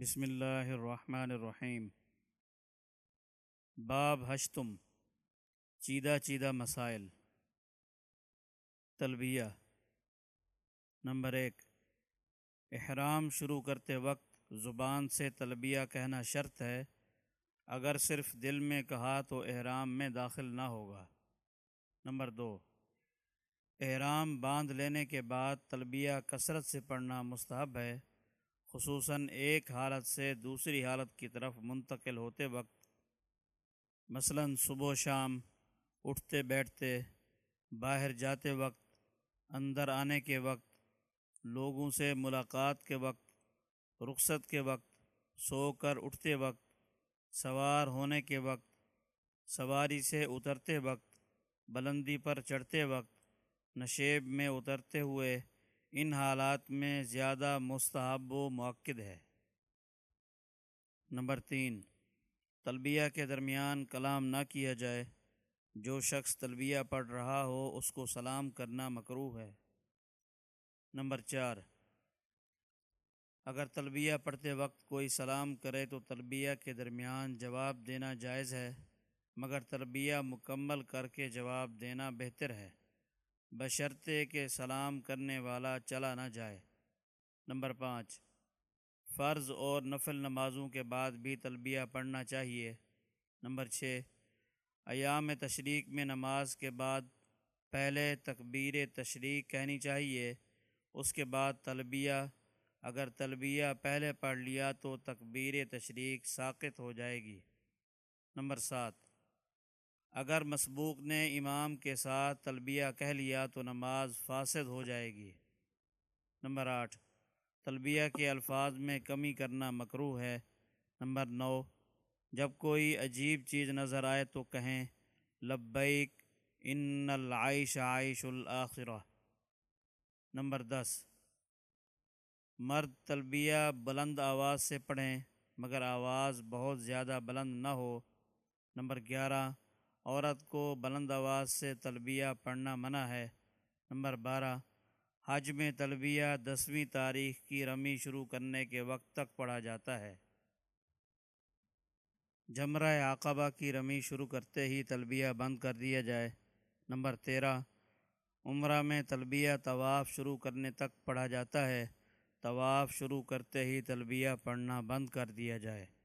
بسم اللہ الرحمن الرحیم۔ باب ہشتم، چیدہ چیدہ مسائل۔ تلبیہ۔ نمبر ایک، احرام شروع کرتے وقت زبان سے تلبیہ کہنا شرط ہے۔ اگر صرف دل میں کہا تو احرام میں داخل نہ ہوگا۔ نمبر دو، احرام باندھ لینے کے بعد تلبیہ کثرت سے پڑھنا مستحب ہے۔ خصوصاً ایک حالت سے دوسری حالت کی طرف منتقل ہوتے وقت، مثلا صبح و شام اٹھتے بیٹھتے باہر جاتے وقت، اندر آنے کے وقت، لوگوں سے ملاقات کے وقت، رخصت کے وقت، سو کر اٹھتے وقت، سوار ہونے کے وقت، سواری سے اترتے وقت، بلندی پر چڑھتے وقت، نشیب میں اترتے ہوئے ان حالات میں زیادہ مستحب و موقع ہے۔ نمبر تین تلبیہ کے درمیان کلام نہ کیا جائے۔ جو شخص تلبیہ پڑھ رہا ہو، اس کو سلام کرنا مکروح ہے۔ نمبر چار، اگر تلبیہ پڑھتے وقت کوئی سلام کرے تو تلبیہ کے درمیان جواب دینا جائز ہے، مگر تلبیہ مکمل کر کے جواب دینا بہتر ہے۔ بشرطے کہ سلام کرنے والا چلا نہ جائے۔ نمبر پانچ، فرض اور نفل نمازوں کے بعد بھی تلبیہ پڑھنا چاہیے۔ نمبر چھ، ایام تشریق میں نماز کے بعد پہلے تکبیر تشریق کہنی چاہیے۔ اس کے بعد تلبیہ، اگر تلبیہ پہلے پڑھ لیا تو تکبیر تشریق ساقط ہو جائے گی۔ نمبر سات اگر مسبوق نے امام کے ساتھ تلبیہ کہہ لیا تو نماز فاسد ہو جائے گی۔ نمبر آٹھ تلبیہ کے الفاظ میں کمی کرنا مکرو ہے۔ نمبر نو، جب کوئی عجیب چیز نظر آئے تو کہیں، لبیک ان العائش عائش الآخرہ نمبر دس، مرد تلبیہ بلند آواز سے پڑھیں مگر آواز بہت زیادہ بلند نہ ہو۔ نمبر گیارہ عورت کو بلند آواز سے تلبیہ پڑھنا منع ہے۔ نمبر بارہ، حج میں تلبیہ دسویں تاریخ کی رمی شروع کرنے کے وقت تک پڑھا جاتا ہے۔ جمرہ عقبہ کی رمی شروع کرتے ہی تلبیہ بند کر دیا جائے۔ نمبر تیرہ، عمرہ میں تلبیہ طواف شروع کرنے تک پڑھا جاتا ہے۔ طواف شروع کرتے ہی تلبیہ پڑھنا بند کر دیا جائے۔